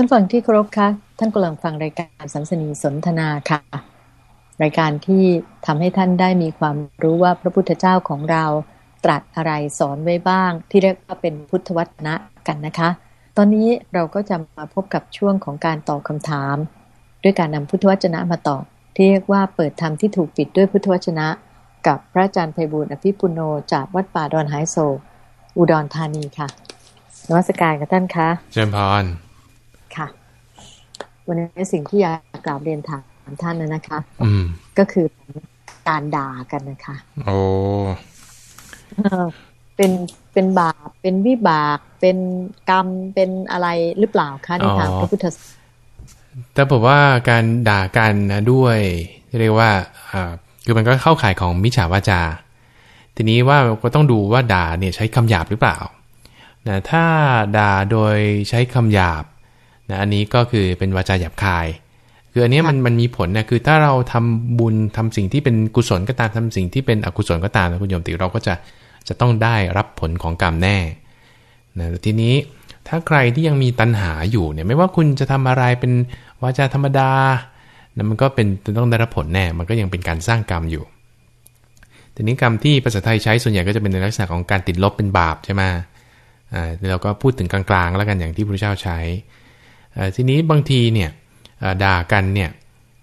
ท่านฟังที่เคารพคะท่านกำลังฟังรายการสัมสนีสนทนาค่ะ รายการที่ทำให้ท่านได้มีความรู้ว่าพระพุทธเจ้าของเราตรัสอะไรสอนไว้บ้าง ที่เรียกว่าเป็นพุทธวจนะกันนะคะ ตอนนี้เราก็จะมาพบกับช่วงของการตอบคำถาม ด้วยการนำพุทธวจนะมาตอบที่เรียกว่าเปิดธรรมที่ถูกปิดด้วยพุทธวจนะ กับพระอาจารย์ไพบูลอภิปุโนจากวัดป่าดอนหายโศกอุดรธานีค่ะนวัสการกับท่านคะเจริญพร ค่ะ วันนี้สิ่งที่อยากกราบเรียนถามท่านนะนะคะ อืม ก็คือการด่ากันนะคะ โอ้เออเป็นเป็นบาปเป็นวิบาก เป็นกรรมเป็นอะไรหรือเปล่าคะในทางพระพุทธศาสนาแต่ผมว่าการด่ากันนะด้วยเรียกว่าอ่าคือมันก็เข้าข่ายของมิจฉาวาจา ทีนี้ว่าก็ต้องดูว่าด่าเนี่ยใช้คำหยาบหรือเปล่านะถ้าด่าโดยใช้คำหยาบ นะอันนี้ก็คือเป็นวาจาหยาบคาย คืออันเนี้ยมันมันมีผลนะคือถ้าเราทำบุญทำสิ่งที่เป็นกุศลก็ตามทำสิ่งที่เป็นอกุศลก็ตามนะคุณโยมติเราก็จะจะต้องได้รับผลของกรรมแน่นะทีนี้ถ้าใครที่ยังมีตัณหาอยู่เนี่ยไม่ว่าคุณจะทำอะไรเป็นวาจาธรรมดานะมันก็เป็นต้องได้รับผลแน่ มันก็ยังเป็นการสร้างกรรมอยู่ทีนี้กรรมที่ภาษาไทยใช้ส่วนใหญ่ก็จะเป็นในลักษณะของการติดลบเป็นบาปใช่ไหมอ่าเราก็พูดถึงกลางๆ แล้วกันอย่างที่พระเจ้าใช้อ่า ทีนี้บางทีเนี่ยอ่าด่ากันเนี่ย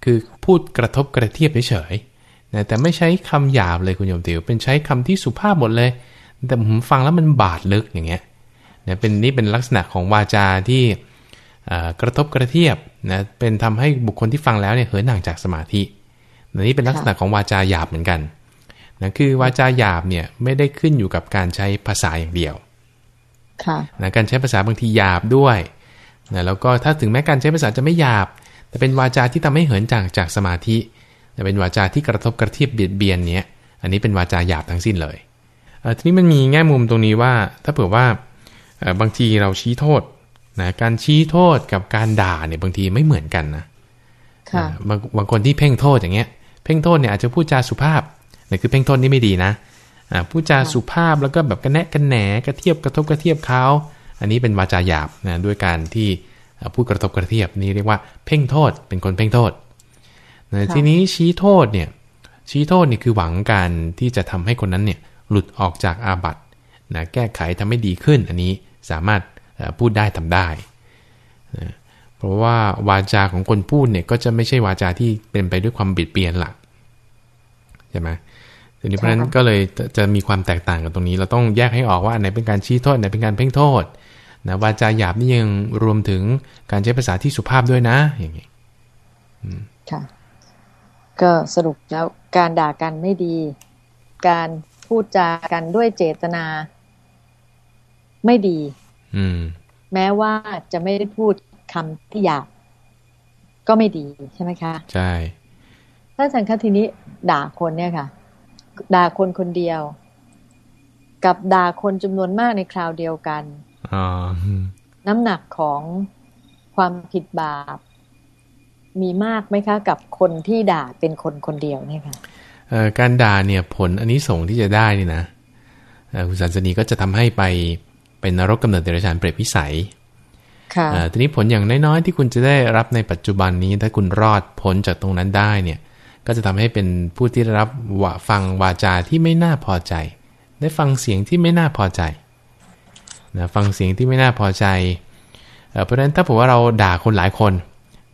คือพูดกระทบกระเทียบเฉยๆนะแต่ไม่ใช้คำหยาบเลยคุณโยมติวเป็นใช้คำที่สุภาพหมดเลย แต่ผมฟังแล้วมันบาดลึกอย่างเงี้ยนะเป็นนี่เป็นลักษณะของวาจาที่อ่ากระทบกระเทียบนะเป็นทำให้บุคคลที่ฟังแล้วเนี่ยเหินห่างจากสมาธินะนี่เป็นลักษณะของวาจาหยาบเหมือนกันนะคือวาจาหยาบเนี่ยไม่ได้ขึ้นอยู่กับการใช้ภาษาอย่างเดียวค่ะนะการใช้ภาษาบางทีหยาบด้วย นะแล้วก็ถ้าถึงแม้การใช้ภาษาจะไม่หยาบ แต่เป็นวาจาที่ทำให้เหินจากจากสมาธิแต่เป็นวาจาที่กระทบกระเทียบเบียดเบียนเนี้ยอันนี้เป็นวาจาหยาบทั้งสิ้นเลยเอ่อทีนี้มันมีแง่มุมตรงนี้ว่า ถ้าเผื่อว่าเอ่อบางทีเราชี้โทษนะการชี้โทษกับการด่าเนี่ยบางทีไม่เหมือนกันนะค่ะอ่าบางบางคนที่เพ่งโทษอย่างเงี้ย เพ่งโทษเนี่ยอาจจะพูดจาสุภาพนี่คือเพ่งโทษนี่ไม่ดีนะอ่าพูดจาสุภาพแล้วก็แบบกระแนะกระแหนกระเทียบกระทบกระเทียบเขา อันนี้เป็นวาจาหยาบนะด้วยการที่อ่าพูดกระทบกระเทียบนี่เรียกว่าเพ่งโทษเป็นคนเพ่งโทษนะทีนี้ชี้โทษเนี่ยชี้โทษนี่คือหวังการที่จะทำให้คนนั้นเนี่ยหลุดออกจากอาบัตินะแก้ไขทำให้ดีขึ้น อันนี้สามารถเอ่อพูดได้ทำได้นะเพราะว่าวาจาของคนพูดเนี่ยก็จะไม่ใช่วาจาที่เป็นไปด้วยความบิดเบียนหลักใช่ไหมทีนี้เพราะฉะนั้นก็เลยจะจะมีความแตกต่างกันตรงนี้ เราต้องแยกให้ออกว่าอันไหนเป็นการชี้โทษอันไหนเป็นการเพ่งโทษ นะวาจาหยาบนี่ยังรวมถึงการใช้ภาษาที่สุภาพด้วยนะ อย่างนี้ค่ะ ก็สรุปแล้วการด่ากันไม่ดี การพูดจากันด้วยเจตนา ไม่ดี อืม แม้ว่าจะไม่ได้พูดคำที่หยาบก็ไม่ดีใช่ไหมคะใช่ถ้าสังคทีนี้ด่าคนเนี่ยค่ะ ด่าคนคนเดียว กับด่าคนจำนวนมากในคราวเดียวกันอ๋ออืม น้ำหนักของความผิดบาป มีมากไหมคะ กับคนที่ด่าเป็นคนคนเดียวเนี่ยค่ะเอ่อการด่าเนี่ยผลอันนี้ส่งส์ที่จะได้นี่นะเอ่อคุณสันสนีก็จะทำให้ไปเป็นนรกกำเนิดเดรัจฉานเปรตวิสัยค่ะอ่าทีนี้ผลอย่างน้อยๆที่คุณจะได้รับในปัจจุบันนี้ ถ้าคุณรอดพ้นจากตรงนั้นได้เนี่ย ก็จะทำให้เป็นผู้ที่ได้รับวะฟังวาจาที่ไม่น่าพอใจ ได้ฟังเสียงที่ไม่น่าพอใจ นะฟังเสียงที่ไม่น่าพอใจเอ่อเพราะฉะนั้นถ้าผมว่าเราด่าคนหลายคน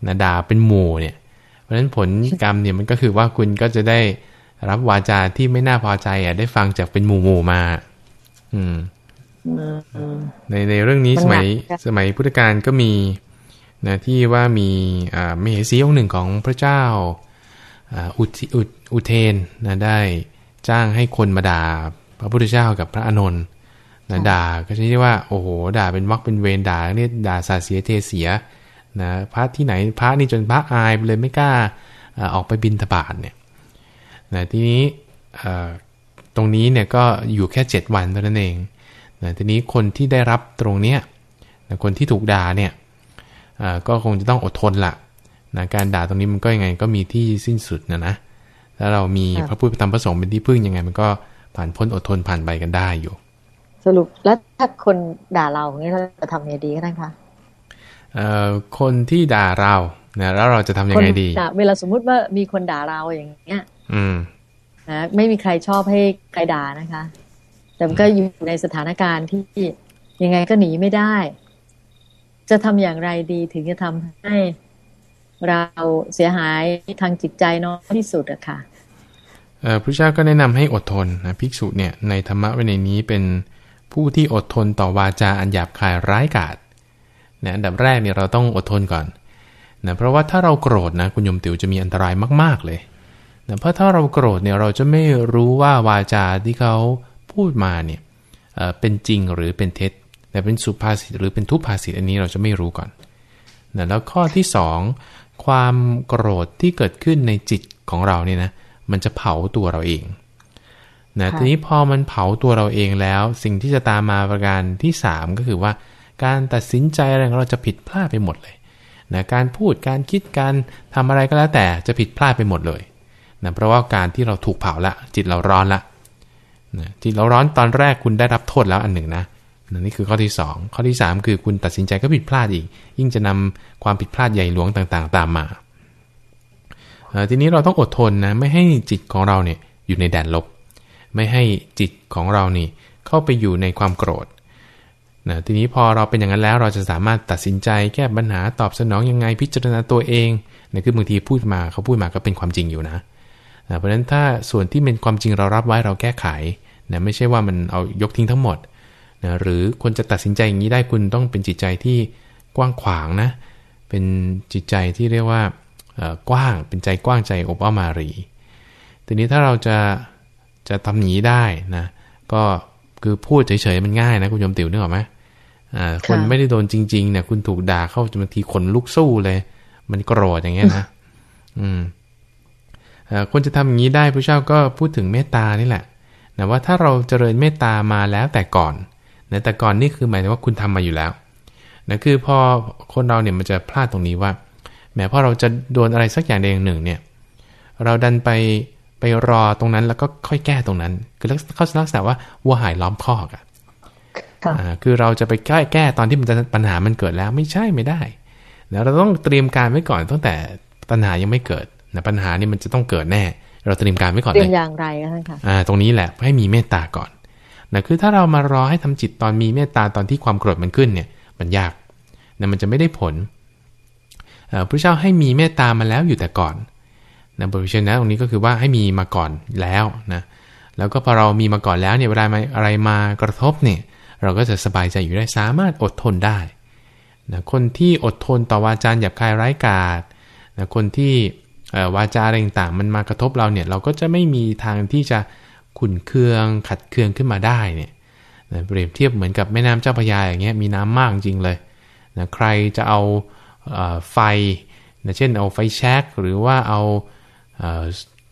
นะด่าเป็นหมู่เนี่ย เพราะฉะนั้นผลกรรมเนี่ยมันก็คือว่าคุณก็จะได้รับวาจาที่ไม่น่าพอใจอะได้ฟังจากเป็นหมู่หมู่ๆมาอืมอืมในในเรื่องนี้มันสมัยหนักค่ะสมัยพุทธกาลก็มีนะที่ว่ามีอ่ามเหสีองค์หนึ่งของพระเจ้าอ่าอุทิอุทอุเทนนะได้จ้างให้คนมาด่าพระพุทธเจ้ากับพระอานนท์ นะด่าก็ใช้ว่าโอ้โหด่าเป็นวักเป็นเวรด่าเนี่ยด่าสาเสียเทเสียนะพระที่ไหนพระนี่จนพระอายไปเลยไม่กล้าอ่าออกไปบินทบาทเนี่ยนะทีนี้อ่าตรงนี้เนี่ยก็อยู่แค่ 7 วันเท่านั้นเองนะทีนี้คนที่ได้รับตรงเนี้ยนะคนที่ถูกด่าเนี่ยอ่าก็คงจะต้องอดทนละนะการด่าตรงนี้มันก็ยังไงก็มีที่สิ้นสุดนะนะแล้วเรามีค่ะพระพุทธพระธรรมพระสงฆ์เป็นที่พึ่งยังไง มันก็ผ่านพ้นอดทนผ่านไปกันได้อยู่ สรุปแล้วถ้าคนด่าเราอย่างนี้เราจะทำยังไงดีก็ได้คะเอ่อคนที่ด่าเรานะแล้วเราจะทำยังไงดีเวลาสมมุติว่ามีคนด่าเราอย่างเงี้ย อืมนะไม่มีใครชอบให้ใครด่านะคะ แต่มันก็อยู่ในสถานการณ์ที่ยังไงก็หนีไม่ได้ จะทำอย่างไรดีถึงจะทำให้เราเสียหายทางจิตใจน้อยที่สุดอะค่ะพระเจ้าก็แนะนำให้อดทนนะภิกษุเนี่ยในธรรมะวินัยนี้เป็น ผู้ที่อดทนต่อวาจาอันหยาบคายร้ายกาจนะอันดับแรกเนี่ยเราต้องอดทนก่อนนะเพราะว่าถ้าเราโกรธนะคุณยมติ๋วจะมีอันตรายมาก ๆเลยนะเพราะถ้าเราโกรธเนี่ยเราจะไม่รู้ว่าวาจาที่เขาพูดมาเนี่ยเป็นจริงหรือเป็นเท็จแต่เป็นสุภาษิตหรือเป็นทุพภาษิตอันนี้เราจะไม่รู้ก่อนนะแล้วข้อที่ 2 ความโกรธที่เกิดขึ้นในจิตของเราเนี่ยนะมันจะเผาตัวเราเอง นะทีนี้พอมันเผาตัวเราเองแล้ว สิ่งที่จะตามมาประการที่3ก็คือว่า การตัดสินใจอะไรของเราจะผิดพลาดไปหมดเลยนะการพูดการคิดการทำอะไรก็แล้วแต่จะผิดพลาดไปหมดเลยนะเพราะว่าการที่เราถูกเผาละจิตเราร้อนละนะจิตเราร้อนตอนแรกคุณได้รับโทษแล้วอันหนึ่งนะนะนี่คือข้อที่ 2 ข้อที่ 3 คือคุณตัดสินใจก็ผิดพลาดอีก ยิ่งจะนำความผิดพลาดใหญ่หลวงต่างๆ ตามมาทีนี้เราต้องอดทนนะไม่ให้จิตของเราเนี่ยอยู่ในแดนลบ ไม่ให้จิตของเรานี่เข้าไปอยู่ในความโกรธนะทีนี้พอเราเป็นอย่างนั้นแล้วเราจะสามารถตัดสินใจแก้ปัญหาตอบสนองยังไงพิจารณาตัวเองนะคือบางทีพูดมาเขาพูดมาก็เป็นความจริงอยู่นะนะเพราะฉะนั้นถ้าส่วนที่เป็นความจริงเรารับไว้เราแก้ไขนะไม่ใช่ว่ามันเอายกทิ้งทั้งหมดนะหรือคนจะตัดสินใจอย่างนี้ได้คุณต้องเป็นจิตใจที่กว้างขวางนะเป็นจิตใจที่เรียกว่ากว้างเป็นใจกว้างใจอบอ้อมารี ทีนี้ถ้าเราจะ จะทำอย่างนี้ได้นะก็คือพูดเฉยๆมันง่ายนะคุณยมติ๋วนึกออกไหมอ่าคนไม่ได้โดนจริงๆเนี่ยคุณถูกด่าเข้าบางทีคนลุกสู้เลย มันโกรธอย่างเงี้ยนะอืมคนจะทำอย่างนี้ได้พระเจ้าก็พูดถึงเมตตานี่แหละนะว่าถ้าเราเจริญเมตตามาแล้วแต่ก่อนนะแต่ก่อนนี่คือหมายถึงว่าคุณทำมาอยู่แล้วนะคือพอคนเราเนี่ยมันจะพลาดตรงนี้ว่าแม้พอเราจะโดนอะไรสักอย่างใดอย่างหนึ่งเนี่ย เราดันไป ไปรอตรงนั้นแล้วก็ค่อยแก้ตรงนั้น คือเขาลักษณะว่าวัวหายล้อมคอกอะคือเราจะไปแก้แก้ตอนที่มันจะปัญหามันเกิดแล้วไม่ใช่ไม่ได้นะเราต้องเตรียมการไว้ก่อนตั้งแต่ปัญหายังไม่เกิดนะปัญหานี่มันจะต้องเกิดแน่ เราเตรียมการไว้ก่อนเลยเตรียมอย่างไรคะท่านคะอ่าตรงนี้แหละให้มีเมตตาก่อนนะคือถ้าเรามารอให้ทำจิตตอนมีเมตตาตอนที่ความโกรธมันขึ้นเนี่ย มันยากนะมันจะไม่ได้ผลพระเจ้าให้มีเมตตามาแล้วอยู่แต่ก่อน นะบริเชนนะตรงนี้ก็คือว่าให้มีมาก่อนแล้วนะแล้วก็พอเรามีมาก่อนแล้วเนี่ยเวลาอะไรมากระทบเนี่ยเราก็จะสบายใจอยู่ได้สามารถอดทนได้นะคนที่อดทนต่อวาจาหยาบคายไร้กาศนะคนที่วาจาอะไรต่างๆมันมากระทบเราเนี่ยเราก็จะไม่มีทางที่จะขุนเคืองขัดเคืองขึ้นมาได้เนี่ยนะเปรียบเทียบเหมือนกับแม่น้ำเจ้าพระยาอย่างเงี้ยมีน้ำมากจริงเลยนะใครจะเอาไฟนะเช่นเอาไฟแช็กหรือว่าเอา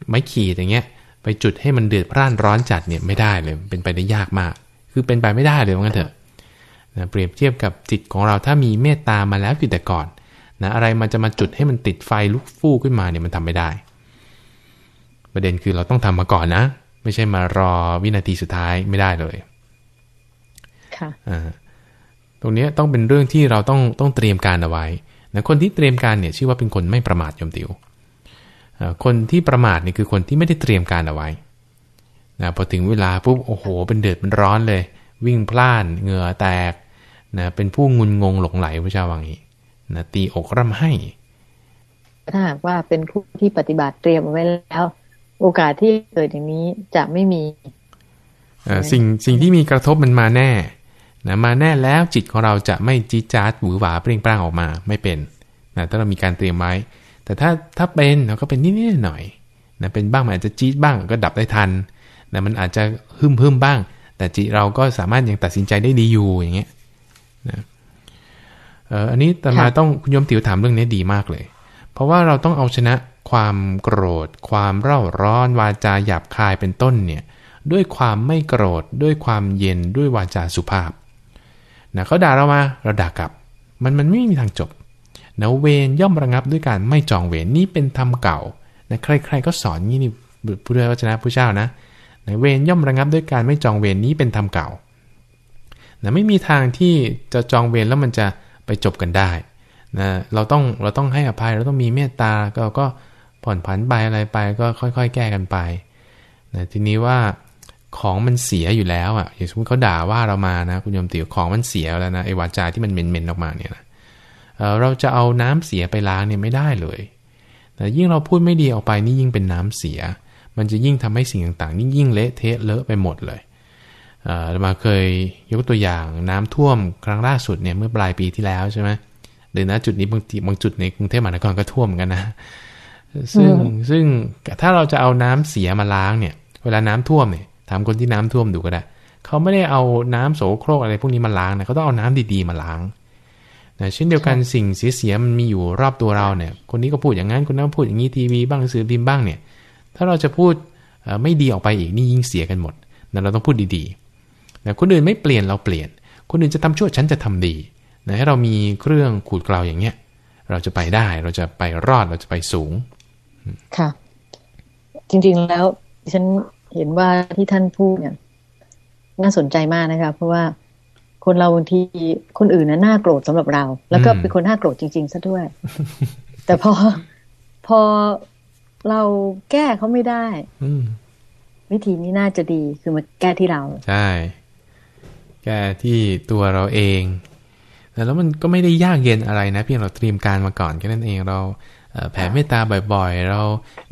ไม้ขีดอย่างเงี้ย ไปจุดให้มันเดือดพร่านร้อนจัดเนี่ยไม่ได้เลย เป็นไปได้ยากมาก คือเป็นไปไม่ได้เลยว่างั้นเถอะนะเปรียบเทียบกับจิตของเราถ้ามีเมตตามาแล้วอยู่แต่ก่อนนะอะไรมันจะมาจุดให้มันติดไฟลุกฟู่ขึ้นมาเนี่ยมันทำไม่ได้ ประเด็นคือเราต้องทำมาก่อนนะ ไม่ใช่มารอวินาทีสุดท้ายไม่ได้เลยค่ะตรงนี้ต้องเป็นเรื่องที่เราต้องต้องเตรียมการเอาไว้นะคนที่เตรียมการเนี่ยชื่อว่าเป็นคนไม่ประมาทยมติว คนที่ประมาทนี่คือคนที่ไม่ได้เตรียมการเอาไว้นะพอถึงเวลาปุ๊บโอ้โห เป็นเดือดเป็นร้อนเลย วิ่งพล่านเหงื่อแตกนะเป็นผู้งุนงงหลงไหลพระเจ้าวังนี้นะตีอกร่ำให้ ถ้าหากว่าเป็นผู้ที่ปฏิบัติเตรียมไว้แล้ว โอกาสที่เกิดอย่างนี้จะไม่มีสิ่งสิ่งที่มีกระทบมันมาแน่นะมาแน่แล้วจิตของเราจะไม่จีจาดหวือหวาเปร่งปร่างออกมา ไม่เป็นนะถ้าเรามีการเตรียมไว้ แต่ถ้าถ้าเป็นเราก็เป็นนิดๆหน่อยนะเป็นบ้างมันอาจจะจี๊ดบ้างก็ดับได้ทันนะมันอาจจะหึมหึมบ้าง แต่จิตเราก็สามารถยังตัดสินใจได้ดีอยู่อย่างเงี้ยนะเอออันนี้แต่มาต้องคุณยมติ๋วถามเรื่องนี้ดีมากเลย เพราะว่าเราต้องเอาชนะความโกรธ ความเร่าร้อนวาจาหยาบคายเป็นต้นเนี่ยด้วยความไม่โกรธด้วยความเย็นด้วยวาจาสุภาพนะเขาด่าเรามาเราด่ากลับ มันมันไม่มีทางจบ นะเวรย่อมระงับด้วยการไม่จองเวรนี่เป็นธรรมเก่านะใครๆก็สอนงี้นี่พุทธวจนะพระเจ้านะนะเวรย่อมระงับด้วยการไม่จองเวรนี้เป็นธรรมเก่านะไม่มีทางที่จะจองเวรแล้วมันจะไปจบกันได้นะเราต้องเราต้องให้อภัยเราต้องมีเมตตาก็ก็ผ่อนผันไปอะไรไปก็ค่อย ๆ แก้กันไปนะทีนี้ว่าของมันเสียอยู่แล้วอะอย่างสมมติเขาด่าว่าเรามานะคุณโยมติ๋วของมันเสียแล้วนะไอ้วาจาที่มันเหม็นๆออกมาเนี่ยนะ เราจะเอาน้ำเสียไปล้างเนี่ยไม่ได้เลย แต่ยิ่งเราพูดไม่ดีออกไปนี่ยิ่งเป็นน้ำเสีย มันจะยิ่งทำให้สิ่งต่างๆนี่ยิ่งเละเทะเลอะไปหมดเลยเรามาเคยยกตัวอย่างน้ำท่วมครั้งล่าสุดเนี่ยเมื่อปลายปีที่แล้วใช่ไหมหรือนะจุดนี้บางทีบางจุดในกรุงเทพมหานครก็ท่วมกันนะ ซึ่งซึ่งถ้าเราจะเอาน้ำเสียมาล้างเนี่ย เวลาน้ำท่วมเนี่ยถามคนที่น้ำท่วมดูก็ได้เขาไม่ได้เอาน้ำโสโครกอะไรพวกนี้มาล้างนะเขาต้องเอาน้ำดีๆมาล้าง นะเช่นเดียวกันสิ่งเสียๆมันมีอยู่รอบตัวเราเนี่ย คนนี้ก็พูดอย่างนั้นคนนั้นพูดอย่างนี้ทีวีบ้างสื่อพิมพ์บ้างเนี่ย ถ้าเราจะพูดไม่ดีออกไปอีกนี่ยิ่งเสียกันหมดนะเราต้องพูดดีๆนะคนอื่นไม่เปลี่ยนเราเปลี่ยน คนอื่นจะทำชั่วฉันจะทำดีนะให้เรามีเครื่องขูดเกลาอย่างเงี้ยเราจะไปได้เราจะไปรอดเราจะไปสูง ค่ะ จริงๆแล้วฉันเห็นว่าที่ท่านพูดเนี่ยน่าสนใจมากนะคะ เพราะว่า คนเราบางทีคนอื่นน่ะน่าโกรธสำหรับเรา แล้วก็เป็นคนน่าโกรธจริงๆซะด้วย แต่พอพอเราแก้เขาไม่ได้อืวิธีนี้น่าจะดีคือมาแก้ที่เรา ใช่ แก้ที่ตัวเราเองแต่แล้วมันก็ไม่ได้ยากเย็นอะไรนะ เพียงเราเตรียมการมาก่อนแค่นั้นเองเรา แผ่เมตตาบ่อยๆ เรา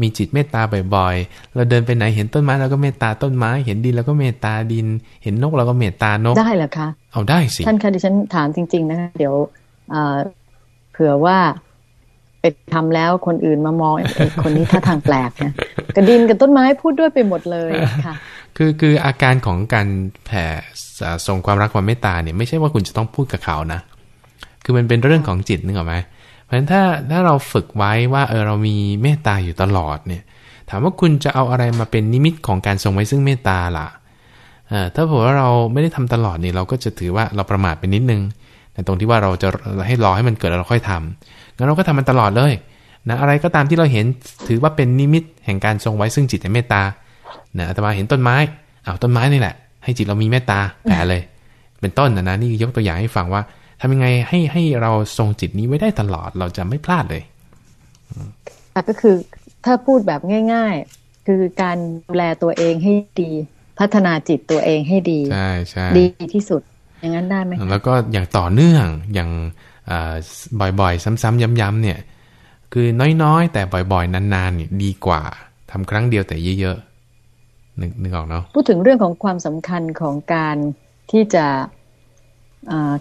มีจิตเมตตาบ่อยๆ เราเดินไปไหนเห็นต้นไม้เราก็เมตตาต้นไม้ เห็นดินเราก็เมตตาดิน เห็นนกเราก็เมตตานก ได้เหรอคะ เอาได้สิ ท่านคะดิฉันถามจริง ๆ นะคะ เดี๋ยวเผื่อว่าไปทำแล้วคนอื่นมามองคนนี้ท่าทางแปลกนะกระดินกับต้นไม้พูดด้วยไปหมดเลยค่ะ คือคืออาการของการแผ่ส่งความรักความเมตตาเนี่ยไม่ใช่ว่าคุณจะต้องพูดกับเขานะ คือมันเป็นเรื่องของจิตนึกออกไหม เพราะฉะนั้นถ้าถ้าเราฝึกไว้ว่าเออเรามีเมตตาอยู่ตลอดเนี่ย ถามว่าคุณจะเอาอะไรมาเป็นนิมิตของการทรงไว้ซึ่งเมตตาล่ะถ้าผมว่าเราไม่ได้ทำตลอดเนี่ยเราก็จะถือว่าเราประมาทไปนิดนึงแต่ตรงที่ว่าเราจะให้รอให้มันเกิดแล้วเราค่อยทำงั้นเราก็ทำมันตลอดเลยนะอะไรก็ตามที่เราเห็นถือว่าเป็นนิมิตแห่งการทรงไว้ซึ่งจิตในเมตตานะอาตมาเห็นต้นไม้เอาต้นไม้นี่แหละ ให้จิตเรามีเมตตาแผ่เลย เป็นต้นนะนะนี่ยกตัวอย่างให้ฟังว่า ทำยังไงให้ให้เราทรงจิตนี้ไว้ได้ตลอดเราจะไม่พลาดเลยก็คือถ้าพูดแบบง่าย ๆ คือการดูแลตัวเองให้ดีพัฒนาจิตตัวเองให้ดีใช่ใช่ดีที่สุด อย่างนั้นได้ไหมแล้วก็อย่างต่อเนื่องอย่างบ่อยๆ ซ้ำๆย้ำๆเนี่ย คือน้อยๆ แต่บ่อยๆ นานๆเนี่ยดีกว่าทำครั้งเดียวแต่เยอะๆนึกนึกออกเนาะพูดถึงเรื่องของความสำคัญของการที่จะ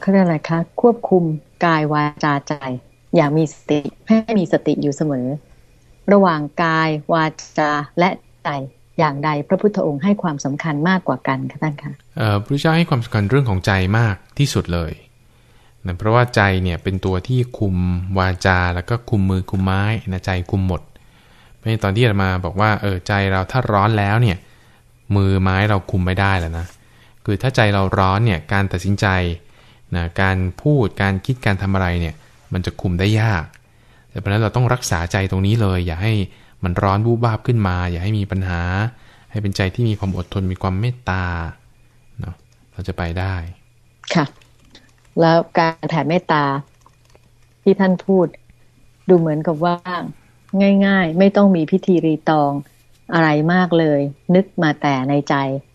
เขาเรียกอะไรคะ ควบคุมกายวาจาใจ อย่างมีสติให้มีสติอยู่เสมอ ระหว่างกายวาจาและใจอย่างใดพระพุทธองค์ให้ความสำคัญมากกว่ากันคะท่านคะพระเจ้าให้ความสำคัญเรื่องของใจมากที่สุดเลยนะเพราะว่าใจเนี่ยเป็นตัวที่คุมวาจาแล้วก็คุมมือคุมไม้นะใจคุมหมดเพราะตอนที่เรามาบอกว่าเออใจเราถ้าร้อนแล้วเนี่ยมือไม้เราคุมไม่ได้แล้วนะคือถ้าใจเราร้อนเนี่ยการตัดสินใจ นะการพูดการคิดการทำอะไรเนี่ยมันจะคุมได้ยาก แต่เพราะนั้นเราต้องรักษาใจตรงนี้เลย อย่าให้มันร้อนบูบาบขึ้นมา อย่าให้มีปัญหา ให้เป็นใจที่มีความอดทนมีความเมตตาเนาะเราจะไปได้ค่ะ แล้วการแผ่เมตตาที่ท่านพูด ดูเหมือนกับว่าง่าย ๆ ไม่ต้องมีพิธีรีตองอะไรมากเลย นึกมาแต่ในใจ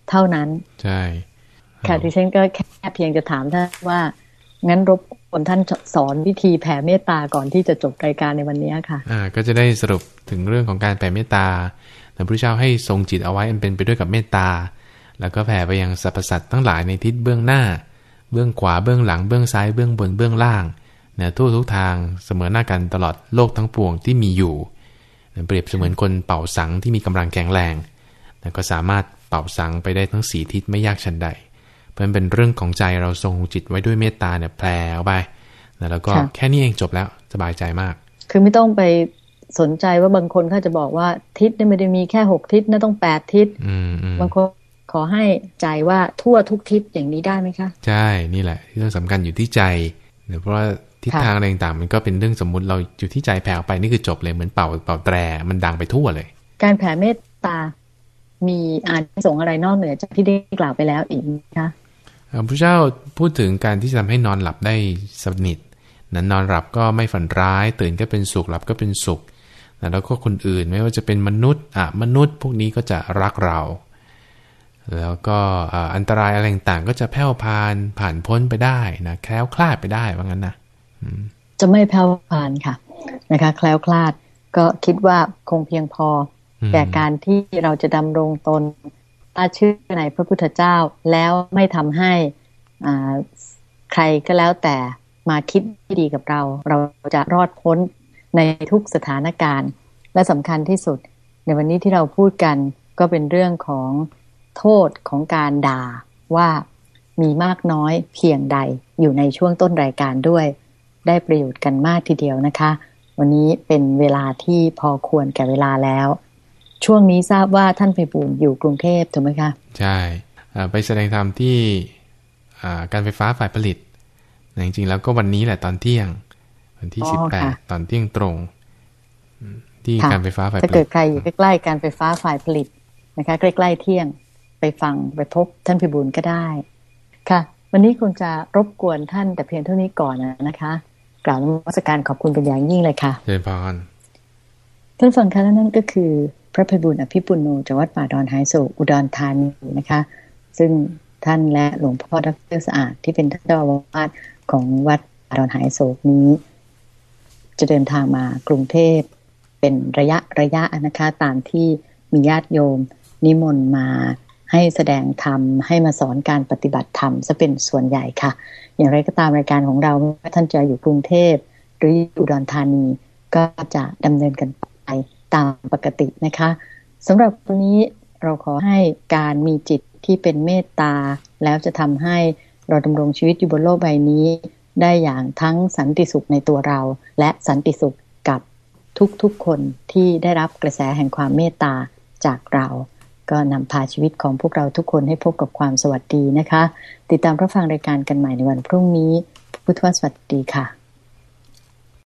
เท่านั้น ใช่ ค่ะที่ฉันก็แค่เพียงจะถามท่านว่า งั้นรบกวนท่านสอนวิธีแผ่เมตตาก่อนที่จะจบรายการในวันนี้ค่ะอ่าก็จะได้สรุปถึงเรื่องของการแผ่เมตตาพระพุทธเจ้าให้ทรงจิตเอาไว้อันเป็นไปด้วยกับเมตตา แล้วก็แผ่ไปยังสรรพสัตว์ทั้งหลายในทิศเบื้องหน้า เบื้องขวาเบื้องหลังเบื้องซ้ายเบื้องบนเบื้องล่างเนี่ยทั่วทุกทางเสมอหน้ากันตลอดโลกทั้งปวงที่มีอยู่เปรียบเสมือนคนเป่าสังที่มีกำลังแข็งแรงก็สามารถเป่าสังไปได้ทั้งสีทิศไม่ยากชันใด เพราะมันเป็นเรื่องของใจเราทรงจิตไว้ด้วยเมตตาเนี่ยแผ่ออกไปแล้วก็แค่นี้เองจบแล้วสบายใจมาก คือไม่ต้องไปสนใจว่าบางคนเขาจะบอกว่าทิศเนี่ยไม่ได้มีแค่หกทิศนะต้องแปดทิศบางคนขอให้ใจว่าทั่วทุกทิศอย่างนี้ได้ไหมคะ ใช่นี่แหละ ที่ต้องสำคัญอยู่ที่ใจเพราะว่าทิศทางอะไรต่างๆมันก็เป็นเรื่องสมมุติเราอยู่ที่ใจแผ่ออกไปนี่คือจบเลยเหมือนเป่าเป่าแตรมันดังไปทั่วเลย การแผ่เมตตา มีอานิสงส์อะไรนอกเหนือจากที่ได้กล่าวไปแล้วอีกคะ พระเจ้าพูดถึงการที่จะทำให้นอนหลับได้สนิทนั้นนอนหลับก็ไม่ฝันร้าย ตื่นก็เป็นสุขหลับก็เป็นสุขแล้วก็คนอื่นไม่ว่าจะเป็นมนุษย์อะมนุษย์พวกนี้ก็จะรักเรา แล้วก็อันตรายอะไรต่างๆก็จะแผ่วพานผ่านพ้นไปได้นะแคล้วคลาดไปได้ว่างั้นนะจะไม่แผ่วพานค่ะนะคะ แคล้วคลาดก็คิดว่าคงเพียงพอแก่การที่เราจะดำรงตน ต้าชื่อในพระพุทธเจ้าแล้วไม่ทำให้ใครก็แล้วแต่มาคิดดีกับเรา เราจะรอดพ้นในทุกสถานการณ์ และสำคัญที่สุด ในวันนี้ที่เราพูดกันก็เป็นเรื่องของโทษของการด่าว่ามีมากน้อยเพียงใดอยู่ในช่วงต้นรายการด้วย ได้ประโยชน์กันมากทีเดียวนะคะ วันนี้เป็นเวลาที่พอควรแก่เวลาแล้ว ช่วงนี้ทราบว่าท่านไปบูนอยู่กรุงเทพถูกไหมคะ ใช่ไปแสดงธรรมที่การไฟฟ้าฝ่ายผลิต จริงๆแล้วก็วันนี้แหละตอนเที่ยง วันที่สิบแปดตอนเที่ยงตรงที่การไฟฟ้าฝ่ายผลิตถ้าเกิดใครอยู่ใกล้ๆการไฟฟ้าฝ่ายผลิตนะคะใกล้ๆเที่ยงไปฟังไปพบท่านพิบูลก็ได้ค่ะ วันนี้คงจะรบกวนท่านแต่เพียงเท่านี้ก่อนนะคะ กล่าวนมัสการขอบคุณเป็นอย่างยิ่งเลยค่ะเชิญพรท่านฟังค่ะนั่นก็คือ พระพิบูลอภิปุโนจังหวัดป่าดอนไฮโซอุดรธานีนะคะ ซึ่งท่านและหลวงพ่อดรสะอาดที่เป็นท่านเจ้าอาวาสของวัดป่าดอนหายโศกนี้ จะเดินทางมากรุงเทพเป็นระยะระยะนะคะตามที่มีญาติโยม นิมนต์มาให้แสดงธรรมให้มาสอนการปฏิบัติธรรมจะเป็นส่วนใหญ่ค่ะ อย่างไรก็ตามรายการของเราท่านจะอยู่กรุงเทพหรืออุดรธานีก็จะดำเนินกันไป ตามปกตินะคะสำหรับวันนี้เราขอให้การมีจิตที่เป็นเมตตา แล้วจะทำให้เราดำรงชีวิตอยู่บนโลกใบนี้ ได้อย่างทั้งสันติสุขในตัวเรา และสันติสุขกับทุกๆคนที่ได้รับกระแสแห่งความเมตตาจากเรา ก็นำพาชีวิตของพวกเราทุกคนให้พบกับความสวัสดีนะคะ ติดตามรับฟังรายการกันใหม่ในวันพรุ่งนี้พุทธวสวัสดีค่ะ